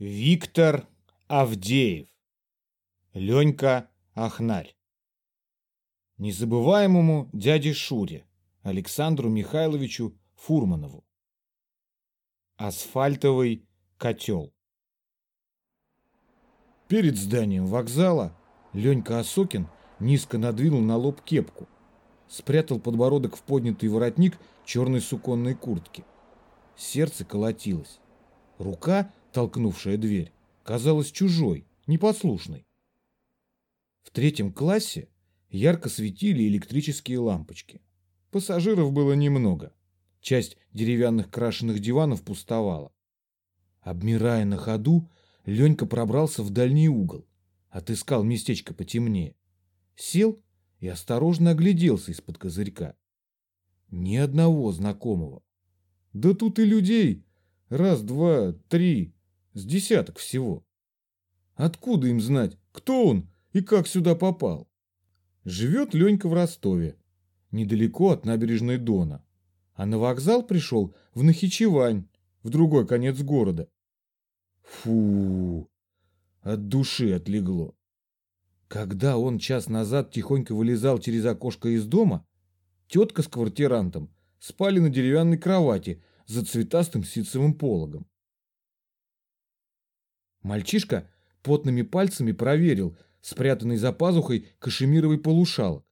Виктор Авдеев. Ленька Ахнарь. Незабываемому дяде Шуре Александру Михайловичу Фурманову. Асфальтовый котел. Перед зданием вокзала Ленька Осокин низко надвинул на лоб кепку, спрятал подбородок в поднятый воротник черной суконной куртки. Сердце колотилось. Рука толкнувшая дверь, казалась чужой, непослушной. В третьем классе ярко светили электрические лампочки. Пассажиров было немного. Часть деревянных крашеных диванов пустовала. Обмирая на ходу, Ленька пробрался в дальний угол, отыскал местечко потемнее. Сел и осторожно огляделся из-под козырька. Ни одного знакомого. Да тут и людей. Раз, два, три, с десяток всего. Откуда им знать, кто он и как сюда попал? Живет Ленька в Ростове, недалеко от набережной Дона. А на вокзал пришел в Нахичевань, в другой конец города. Фу, от души отлегло. Когда он час назад тихонько вылезал через окошко из дома, тетка с квартирантом спали на деревянной кровати за цветастым ситцевым пологом. Мальчишка потными пальцами проверил спрятанный за пазухой кашемировый полушалок.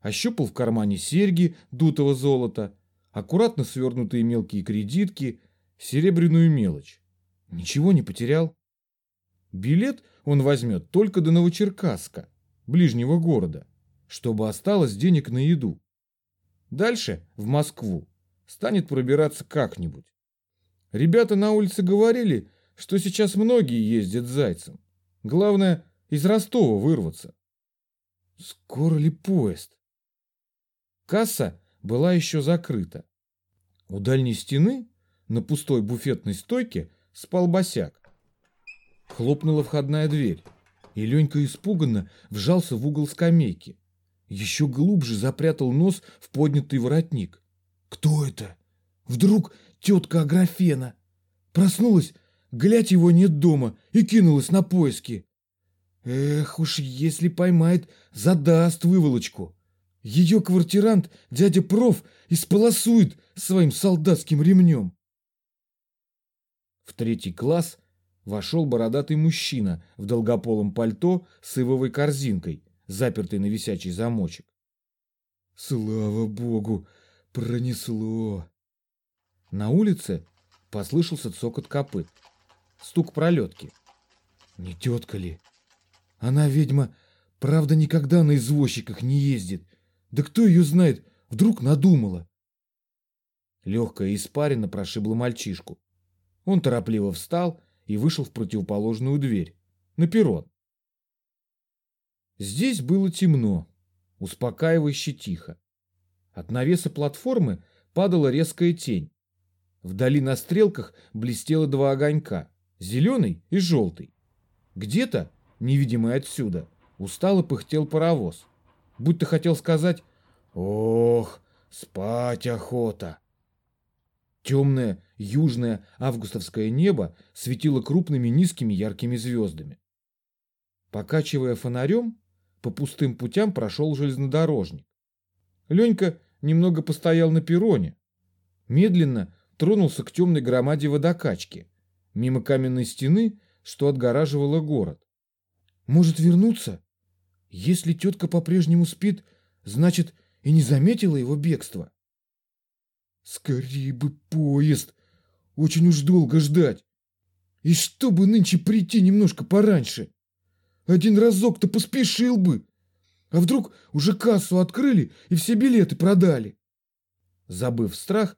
Ощупал в кармане серьги дутого золота, аккуратно свернутые мелкие кредитки, серебряную мелочь. Ничего не потерял. Билет он возьмет только до Новочеркасска, ближнего города, чтобы осталось денег на еду. Дальше, в Москву, станет пробираться как-нибудь. Ребята на улице говорили, что сейчас многие ездят зайцем. Главное, из Ростова вырваться. Скоро ли поезд? Касса была еще закрыта. У дальней стены, на пустой буфетной стойке, спал босяк. Хлопнула входная дверь, и Ленька испуганно вжался в угол скамейки. Еще глубже запрятал нос в поднятый воротник. Кто это? Вдруг тетка Аграфена? Проснулась Глядь, его нет дома, и кинулась на поиски. Эх уж, если поймает, задаст выволочку. Ее квартирант, дядя Проф, исполосует своим солдатским ремнем. В третий класс вошел бородатый мужчина в долгополом пальто с ивовой корзинкой, запертой на висячий замочек. Слава богу, пронесло. На улице послышался цокот копыт стук пролетки. Не тетка ли? Она, ведьма, правда, никогда на извозчиках не ездит. Да кто ее знает, вдруг надумала. Легкая испарина прошибла мальчишку. Он торопливо встал и вышел в противоположную дверь, на перрон. Здесь было темно, успокаивающе тихо. От навеса платформы падала резкая тень. Вдали на стрелках блестело два огонька зеленый и желтый. Где-то, невидимый отсюда, устало пыхтел паровоз, будто хотел сказать «Ох, спать охота!». Темное южное августовское небо светило крупными низкими яркими звездами. Покачивая фонарем, по пустым путям прошел железнодорожник. Ленька немного постоял на перроне, медленно тронулся к темной громаде водокачки, мимо каменной стены, что отгораживала город. Может вернуться? Если тетка по-прежнему спит, значит, и не заметила его бегства. Скорее бы поезд! Очень уж долго ждать. И чтобы нынче прийти немножко пораньше. Один разок-то поспешил бы. А вдруг уже кассу открыли и все билеты продали? Забыв страх,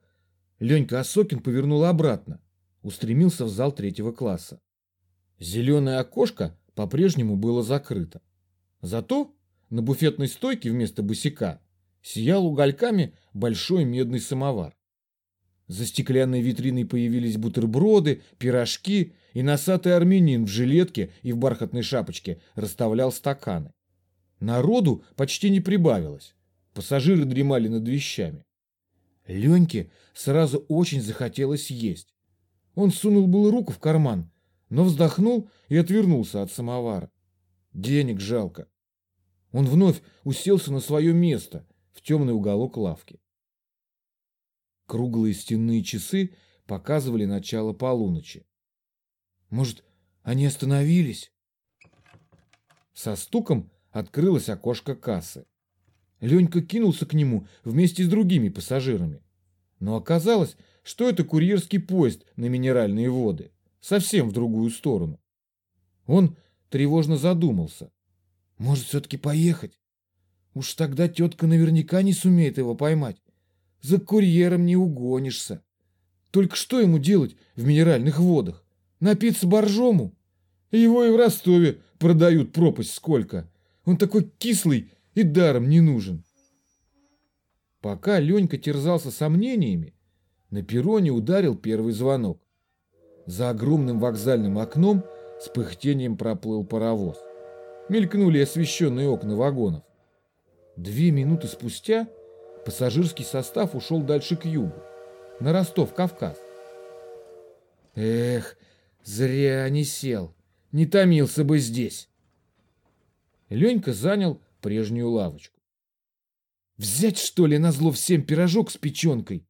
Ленька Осокин повернул обратно устремился в зал третьего класса. Зеленое окошко по-прежнему было закрыто. Зато на буфетной стойке вместо босика сиял угольками большой медный самовар. За стеклянной витриной появились бутерброды, пирожки, и носатый армянин в жилетке и в бархатной шапочке расставлял стаканы. Народу почти не прибавилось. Пассажиры дремали над вещами. Леньке сразу очень захотелось есть. Он сунул было руку в карман, но вздохнул и отвернулся от самовара. Денег жалко. Он вновь уселся на свое место в темный уголок лавки. Круглые стенные часы показывали начало полуночи. Может, они остановились? Со стуком открылось окошко кассы. Ленька кинулся к нему вместе с другими пассажирами. Но оказалось, что это курьерский поезд на минеральные воды, совсем в другую сторону. Он тревожно задумался. Может, все-таки поехать? Уж тогда тетка наверняка не сумеет его поймать. За курьером не угонишься. Только что ему делать в минеральных водах? Напиться боржому? Его и в Ростове продают пропасть сколько. Он такой кислый и даром не нужен. Пока Ленька терзался сомнениями, на перроне ударил первый звонок. За огромным вокзальным окном с пыхтением проплыл паровоз. Мелькнули освещенные окна вагонов. Две минуты спустя пассажирский состав ушел дальше к югу, на Ростов-Кавказ. Эх, зря не сел, не томился бы здесь. Ленька занял прежнюю лавочку. Взять, что ли, на зло всем пирожок с печенкой?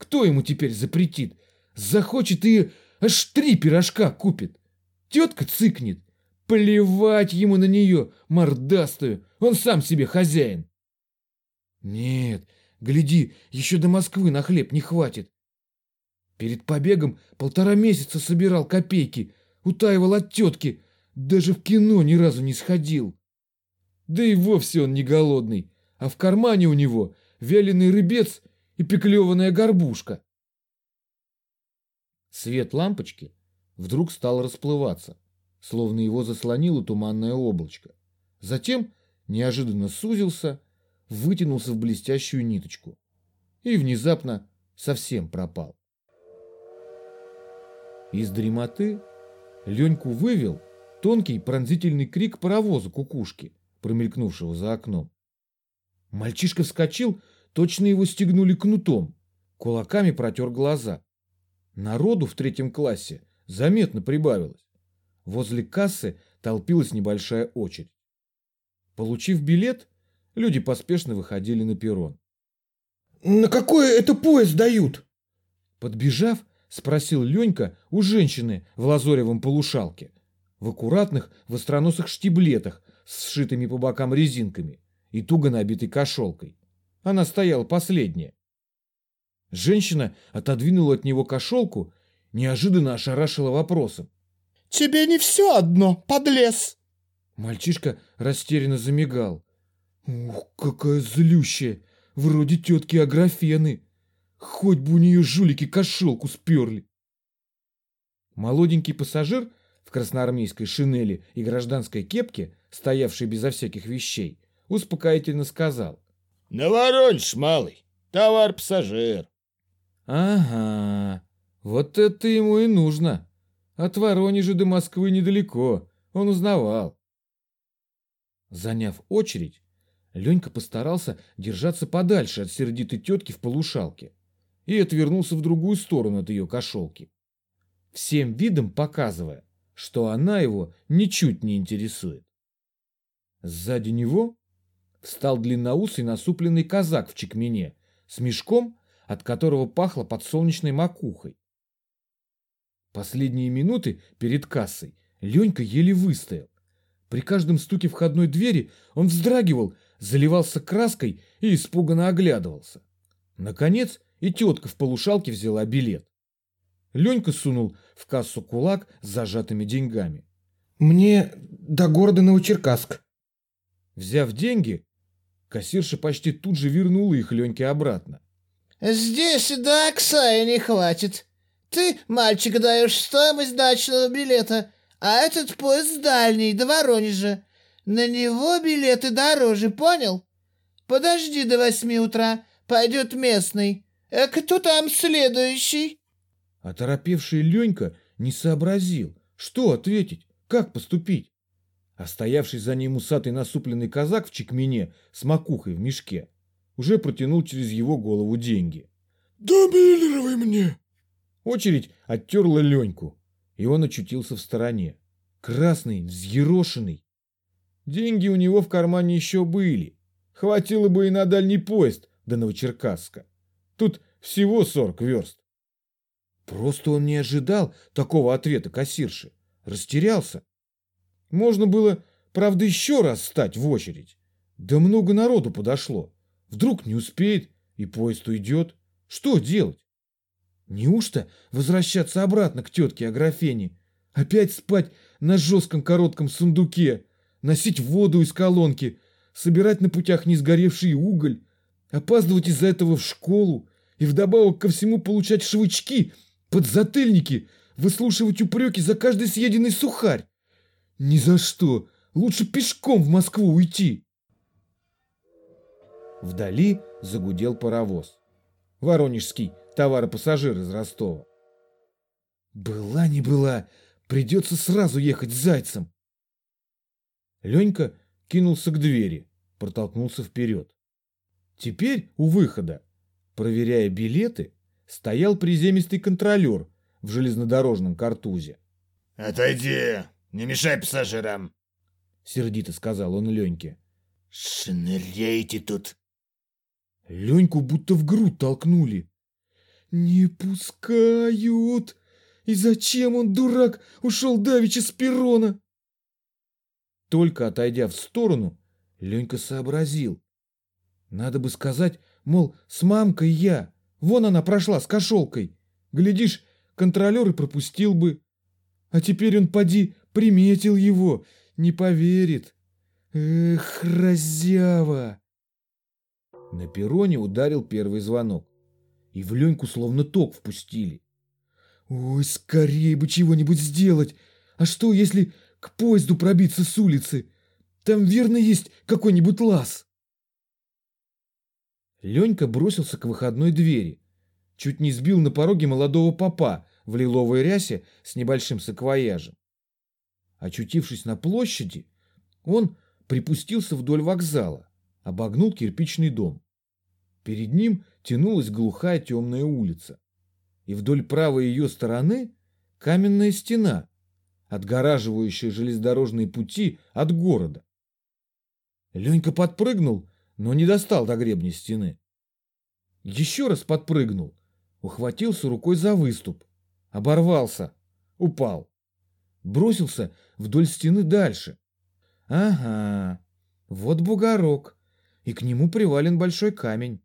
Кто ему теперь запретит? Захочет и аж три пирожка купит. Тетка цыкнет. Плевать ему на нее, мордастую. Он сам себе хозяин. Нет, гляди, еще до Москвы на хлеб не хватит. Перед побегом полтора месяца собирал копейки, утаивал от тетки, даже в кино ни разу не сходил. Да и вовсе он не голодный, а в кармане у него вяленый рыбец и пеклеванная горбушка. Свет лампочки вдруг стал расплываться, словно его заслонило туманное облачко. Затем неожиданно сузился, вытянулся в блестящую ниточку и внезапно совсем пропал. Из дремоты Леньку вывел тонкий пронзительный крик паровоза кукушки, промелькнувшего за окном. Мальчишка вскочил, точно его стегнули кнутом, кулаками протер глаза. Народу в третьем классе заметно прибавилось. Возле кассы толпилась небольшая очередь. Получив билет, люди поспешно выходили на перрон. «На какой это поезд дают?» Подбежав, спросил Ленька у женщины в лазоревом полушалке, в аккуратных востроносых штиблетах с сшитыми по бокам резинками и туго набитой кошелкой. Она стояла последняя. Женщина отодвинула от него кошелку, неожиданно ошарашила вопросом. «Тебе не все одно, подлез!» Мальчишка растерянно замигал. «Ух, какая злющая! Вроде тетки Аграфены! Хоть бы у нее жулики кошелку сперли!» Молоденький пассажир в красноармейской шинели и гражданской кепке, стоявший безо всяких вещей, успокоительно сказал. «Наворонишь, малый, товар-пассажир». «Ага, вот это ему и нужно. От Воронежа до Москвы недалеко, он узнавал». Заняв очередь, Ленька постарался держаться подальше от сердитой тетки в полушалке и отвернулся в другую сторону от ее кошелки, всем видом показывая, что она его ничуть не интересует. Сзади него встал длинноусый насупленный казак в чекмене с мешком, от которого пахло подсолнечной макухой. Последние минуты перед кассой Ленька еле выстоял. При каждом стуке входной двери он вздрагивал, заливался краской и испуганно оглядывался. Наконец и тетка в полушалке взяла билет. Ленька сунул в кассу кулак с зажатыми деньгами. «Мне до города Новочеркасск». Взяв деньги, кассирша почти тут же вернула их Леньке обратно. «Здесь до Оксая не хватит. Ты, мальчик, даешь стоимость дачного билета, а этот поезд дальний, до Воронежа. На него билеты дороже, понял? Подожди до восьми утра, пойдет местный. А кто там следующий?» Оторопевший Ленька не сообразил, что ответить, как поступить. А стоявший за ним усатый насупленный казак в чекмене с макухой в мешке уже протянул через его голову деньги. «Да миллеровый мне!» Очередь оттерла Леньку, и он очутился в стороне. Красный, взъерошенный. Деньги у него в кармане еще были. Хватило бы и на дальний поезд до Новочеркасска. Тут всего 40 верст. Просто он не ожидал такого ответа кассирши. Растерялся. Можно было, правда, еще раз стать в очередь. Да много народу подошло. Вдруг не успеет, и поезд уйдет. Что делать? Неужто возвращаться обратно к тетке Аграфене? Опять спать на жестком коротком сундуке? Носить воду из колонки? Собирать на путях не сгоревший уголь? Опаздывать из-за этого в школу? И вдобавок ко всему получать швычки, подзатыльники, выслушивать упреки за каждый съеденный сухарь? Ни за что! Лучше пешком в Москву уйти! Вдали загудел паровоз. Воронежский товаропассажир из Ростова. Была не была, придется сразу ехать с зайцем. Ленька кинулся к двери, протолкнулся вперед. Теперь у выхода, проверяя билеты, стоял приземистый контролер в железнодорожном картузе. «Отойди, не мешай пассажирам!» — сердито сказал он Леньке. «Шныряйте тут!» Леньку будто в грудь толкнули. «Не пускают! И зачем он, дурак, ушел давеча с перрона?» Только отойдя в сторону, Ленька сообразил. Надо бы сказать, мол, с мамкой я. Вон она прошла с кошелкой. Глядишь, контролер и пропустил бы. А теперь он, поди, приметил его. Не поверит. Эх, разява! На перроне ударил первый звонок. И в Леньку словно ток впустили. Ой, скорее бы чего-нибудь сделать. А что, если к поезду пробиться с улицы? Там верно есть какой-нибудь лаз. Ленька бросился к выходной двери. Чуть не сбил на пороге молодого папа в лиловой рясе с небольшим саквояжем. Очутившись на площади, он припустился вдоль вокзала обогнул кирпичный дом. Перед ним тянулась глухая темная улица. И вдоль правой ее стороны каменная стена, отгораживающая железнодорожные пути от города. Ленька подпрыгнул, но не достал до гребня стены. Еще раз подпрыгнул, ухватился рукой за выступ, оборвался, упал. Бросился вдоль стены дальше. Ага, вот бугорок и к нему привален большой камень.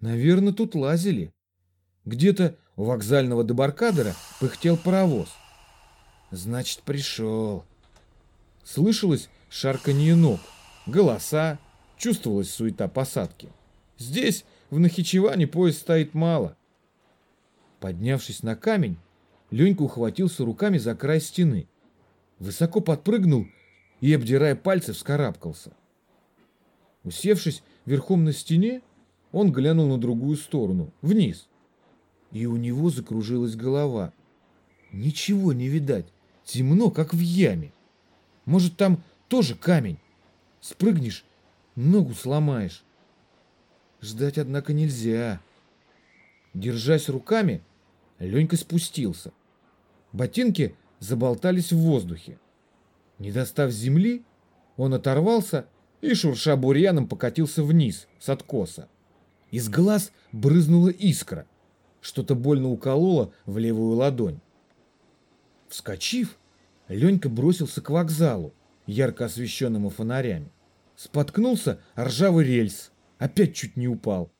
Наверное, тут лазили. Где-то у вокзального дебаркадера пыхтел паровоз. Значит, пришел. Слышалось шарканье ног, голоса, чувствовалась суета посадки. Здесь, в Нахичеване, поезд стоит мало. Поднявшись на камень, Ленька ухватился руками за край стены. Высоко подпрыгнул и, обдирая пальцы, вскарабкался. Усевшись верхом на стене, он глянул на другую сторону, вниз. И у него закружилась голова. Ничего не видать, темно, как в яме. Может, там тоже камень? Спрыгнешь, ногу сломаешь. Ждать, однако, нельзя. Держась руками, Ленька спустился. Ботинки заболтались в воздухе. Не достав земли, он оторвался и, шурша бурьяном, покатился вниз с откоса. Из глаз брызнула искра. Что-то больно укололо в левую ладонь. Вскочив, Ленька бросился к вокзалу, ярко освещенному фонарями. Споткнулся ржавый рельс, опять чуть не упал.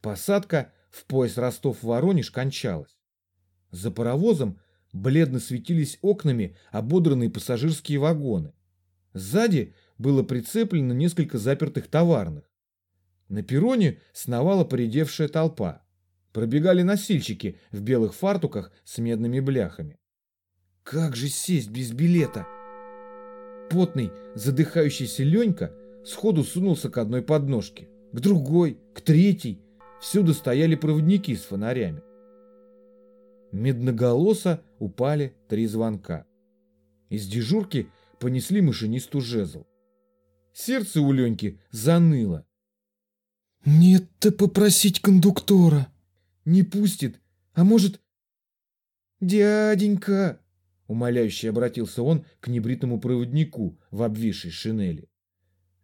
Посадка в пояс Ростов-Воронеж кончалась. За паровозом бледно светились окнами ободранные пассажирские вагоны. Сзади было прицеплено несколько запертых товарных. На перроне сновала поредевшая толпа. Пробегали носильщики в белых фартуках с медными бляхами. Как же сесть без билета? Потный, задыхающийся Ленька сходу сунулся к одной подножке, к другой, к третьей. Всюду стояли проводники с фонарями. Медноголосо упали три звонка. Из дежурки понесли машинисту жезл. Сердце у Леньки заныло. «Нет-то попросить кондуктора». «Не пустит, а может...» «Дяденька!» — умоляюще обратился он к небритому проводнику в обвисшей шинели.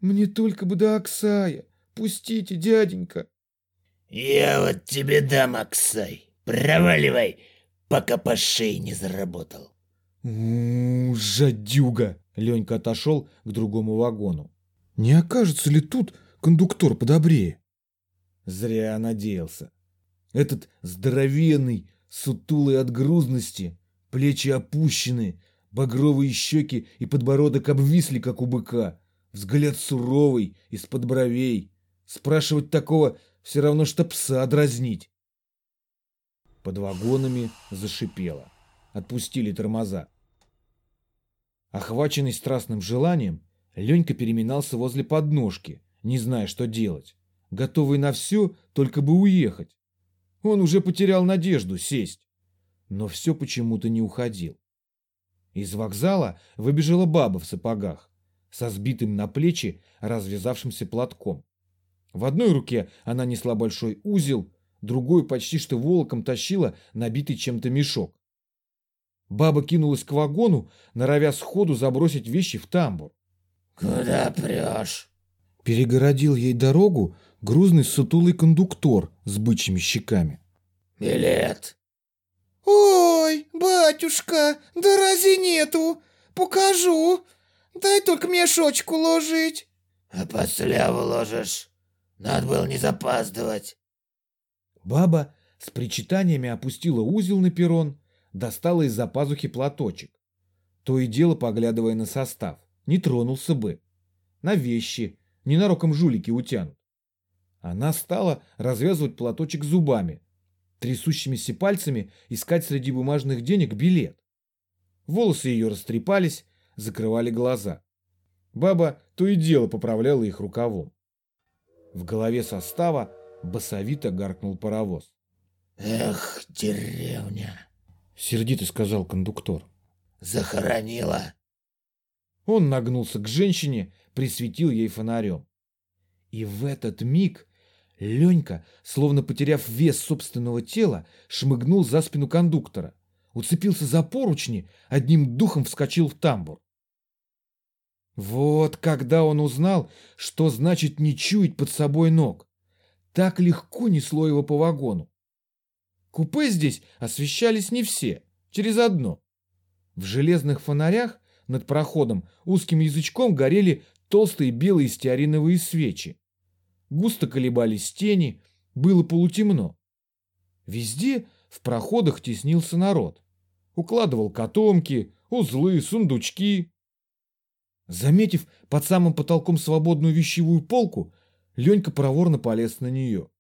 «Мне только бы до Оксая! Пустите, дяденька!» Я вот тебе дам, Аксай. Проваливай, пока по шее не заработал. «У, жадюга!» — Ленька отошел к другому вагону. «Не окажется ли тут кондуктор подобрее?» Зря надеялся. Этот здоровенный, сутулый от грузности, плечи опущены, багровые щеки и подбородок обвисли, как у быка, взгляд суровый, из-под бровей. Спрашивать такого все равно, что пса дразнить. Под вагонами зашипело. Отпустили тормоза. Охваченный страстным желанием, Ленька переминался возле подножки, не зная, что делать, готовый на все, только бы уехать. Он уже потерял надежду сесть, но все почему-то не уходил. Из вокзала выбежала баба в сапогах, со сбитым на плечи развязавшимся платком. В одной руке она несла большой узел, другой почти что волоком тащила набитый чем-то мешок. Баба кинулась к вагону, норовя сходу забросить вещи в тамбур. Куда прешь? Перегородил ей дорогу грузный сутулый кондуктор с бычьими щеками. Билет. «Ой, батюшка, да разве нету? Покажу. Дай только мешочку ложить». А после вложишь. Надо было не запаздывать. Баба с причитаниями опустила узел на перрон, достала из-за пазухи платочек. То и дело поглядывая на состав. Не тронулся бы. На вещи, ненароком жулики утянут. Она стала развязывать платочек зубами, трясущимися пальцами искать среди бумажных денег билет. Волосы ее растрепались, закрывали глаза. Баба то и дело поправляла их рукавом. В голове состава басовито гаркнул паровоз. Эх, деревня. Сердито сказал кондуктор. Захоронила. Он нагнулся к женщине, присветил ей фонарем. И в этот миг Ленька, словно потеряв вес собственного тела, шмыгнул за спину кондуктора, уцепился за поручни, одним духом вскочил в тамбур. Вот когда он узнал, что значит не чуять под собой ног. Так легко несло его по вагону. Купе здесь освещались не все, через одно. В железных фонарях над проходом узким язычком горели толстые белые стеариновые свечи. Густо колебались тени, было полутемно. Везде в проходах теснился народ. Укладывал котомки, узлы, сундучки. Заметив под самым потолком свободную вещевую полку, Ленька проворно полез на нее.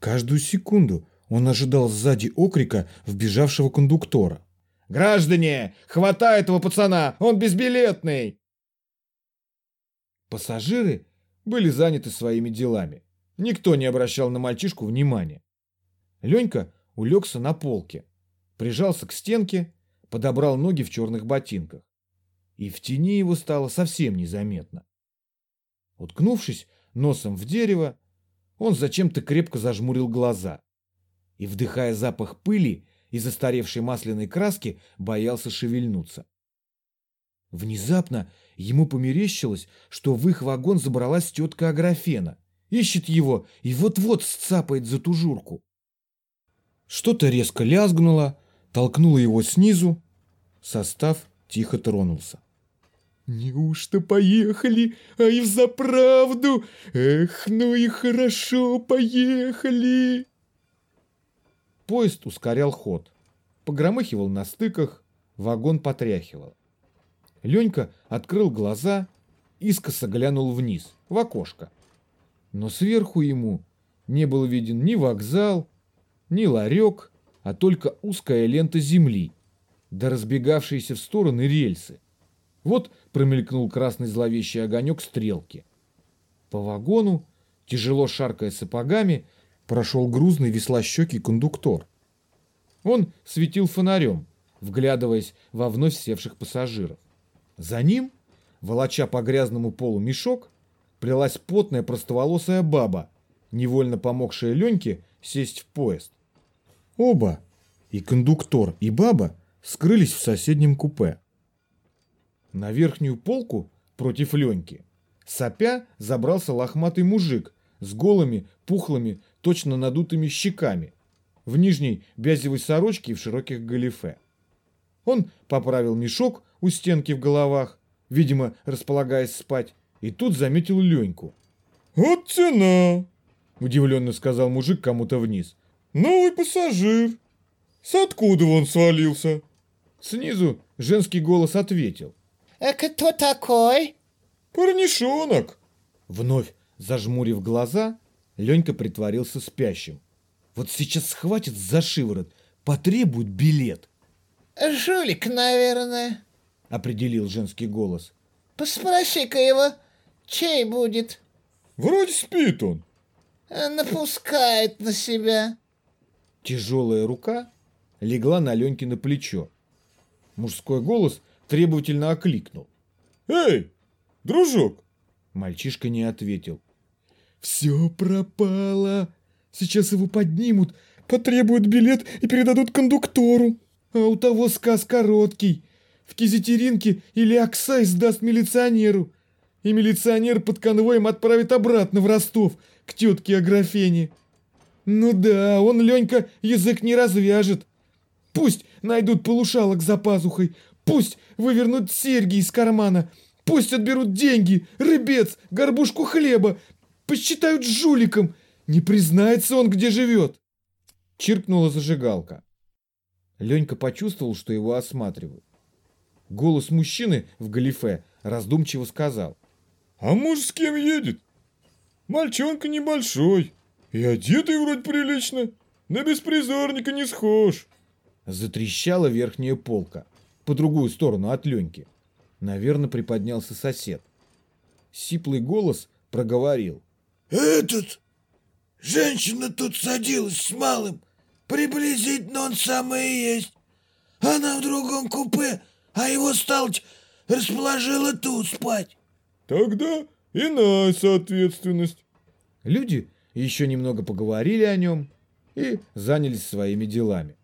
Каждую секунду он ожидал сзади окрика вбежавшего кондуктора. «Граждане, хватай этого пацана, он безбилетный!» Пассажиры были заняты своими делами. Никто не обращал на мальчишку внимания. Ленька улегся на полке, прижался к стенке, подобрал ноги в черных ботинках и в тени его стало совсем незаметно. Уткнувшись носом в дерево, он зачем-то крепко зажмурил глаза и, вдыхая запах пыли и застаревшей масляной краски, боялся шевельнуться. Внезапно ему померещилось, что в их вагон забралась тетка Аграфена, ищет его и вот-вот сцапает за тужурку. Что-то резко лязгнуло, толкнуло его снизу, состав тихо тронулся. Неужто поехали? А и взаправду? Эх, ну и хорошо, поехали!» Поезд ускорял ход. Погромыхивал на стыках, вагон потряхивал. Ленька открыл глаза, искоса глянул вниз, в окошко. Но сверху ему не был виден ни вокзал, ни ларек, а только узкая лента земли, да разбегавшиеся в стороны рельсы. Вот промелькнул красный зловещий огонек стрелки. По вагону, тяжело шаркая сапогами, прошел грузный веслощекий кондуктор. Он светил фонарем, вглядываясь во вновь севших пассажиров. За ним, волоча по грязному полу мешок, плелась потная простоволосая баба, невольно помогшая Леньке сесть в поезд. Оба, и кондуктор, и баба скрылись в соседнем купе. На верхнюю полку против Леньки, сопя, забрался лохматый мужик с голыми, пухлыми, точно надутыми щеками, в нижней бязевой сорочке и в широких галифе. Он поправил мешок у стенки в головах, видимо, располагаясь спать, и тут заметил Леньку. «Вот цена!» – удивленно сказал мужик кому-то вниз. «Новый пассажир! С откуда он свалился?» Снизу женский голос ответил. «А кто такой?» «Парнишонок!» Вновь зажмурив глаза, Ленька притворился спящим. Вот сейчас схватит за шиворот, потребует билет. «Жулик, наверное», — определил женский голос. «Поспроси-ка его, чей будет?» «Вроде спит он». «Напускает на себя». Тяжелая рука легла на Ленькино плечо. Мужской голос требовательно окликнул. «Эй, дружок!» Мальчишка не ответил. «Все пропало. Сейчас его поднимут, потребуют билет и передадут кондуктору. А у того сказ короткий. В кизетеринке или Оксай сдаст милиционеру. И милиционер под конвоем отправит обратно в Ростов, к тетке Аграфене. Ну да, он, Ленька, язык не развяжет. Пусть найдут полушалок за пазухой, пусть вывернут серьги из кармана, пусть отберут деньги, рыбец, горбушку хлеба, посчитают жуликом. Не признается он, где живет. Чиркнула зажигалка. Ленька почувствовал, что его осматривают. Голос мужчины в галифе раздумчиво сказал. «А муж с кем едет? Мальчонка небольшой и одетый вроде прилично, на беспризорника не схож». Затрещала верхняя полка, по другую сторону от Леньки. Наверное, приподнялся сосед. Сиплый голос проговорил. «Этот! Женщина тут садилась с малым. Приблизительно он самый и есть. Она в другом купе, а его, сталочь, расположила тут спать». «Тогда иная соответственность». Люди еще немного поговорили о нем и занялись своими делами.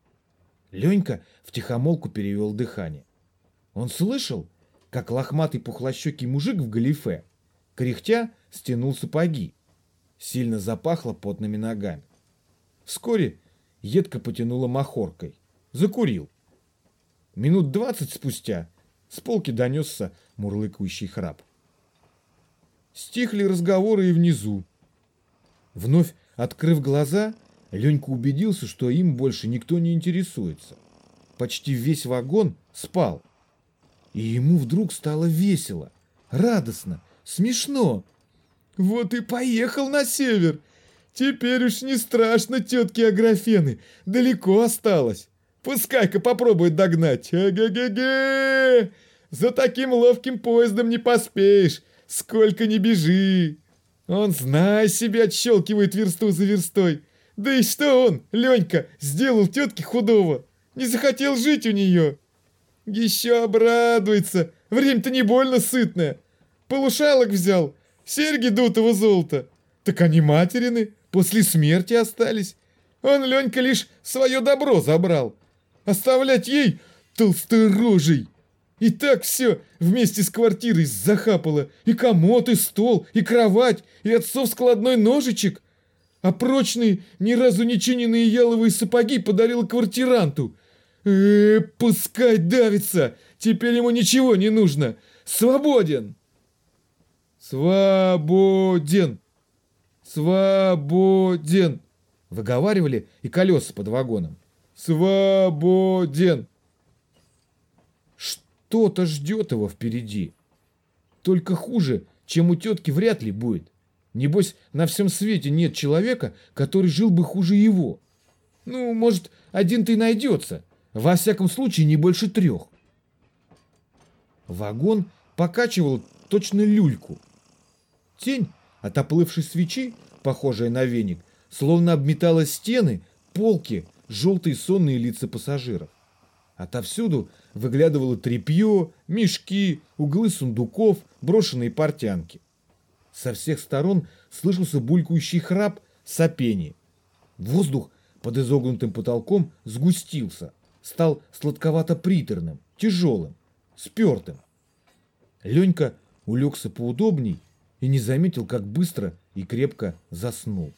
Ленька втихомолку перевел дыхание. Он слышал, как лохматый пухлощекий мужик в галифе, кряхтя, стянул сапоги. Сильно запахло потными ногами. Вскоре едко потянуло махоркой. Закурил. Минут двадцать спустя с полки донесся мурлыкающий храп. Стихли разговоры и внизу. Вновь открыв глаза, Ленька убедился, что им больше никто не интересуется. Почти весь вагон спал. И ему вдруг стало весело, радостно, смешно. Вот и поехал на север. Теперь уж не страшно тетки Аграфены, далеко осталось. Пускай-ка попробует догнать. Эге-ге-ге! За таким ловким поездом не поспеешь, сколько ни бежи. Он, знай себе, отщелкивает версту за верстой. Да и что он, Ленька, сделал тетке худого? Не захотел жить у нее. Еще обрадуется. Время-то не больно сытное. Полушалок взял, серьги дутого золота. Так они материны, после смерти остались. Он, Ленька, лишь свое добро забрал. Оставлять ей толсторожей. И так все вместе с квартирой захапало. И комод, и стол, и кровать, и отцов складной ножичек. А прочные, ни разу не чиненные яловые сапоги подарила квартиранту. Э, пускай давится. Теперь ему ничего не нужно. Свободен. Свободен. Свободен. Выговаривали и колеса под вагоном. Свободен. Что-то ждет его впереди. Только хуже, чем у тетки вряд ли будет. Небось, на всем свете нет человека, который жил бы хуже его. Ну, может, один-то и найдется. Во всяком случае, не больше трех. Вагон покачивал точно люльку. Тень от оплывшей свечи, похожая на веник, словно обметала стены, полки, желтые сонные лица пассажиров. Отовсюду выглядывало тряпье, мешки, углы сундуков, брошенные портянки. Со всех сторон слышался булькающий храп, сопение. Воздух под изогнутым потолком сгустился, стал сладковато-приторным, тяжелым, спертым. Ленька улегся поудобней и не заметил, как быстро и крепко заснул.